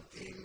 صَيْحَةٍ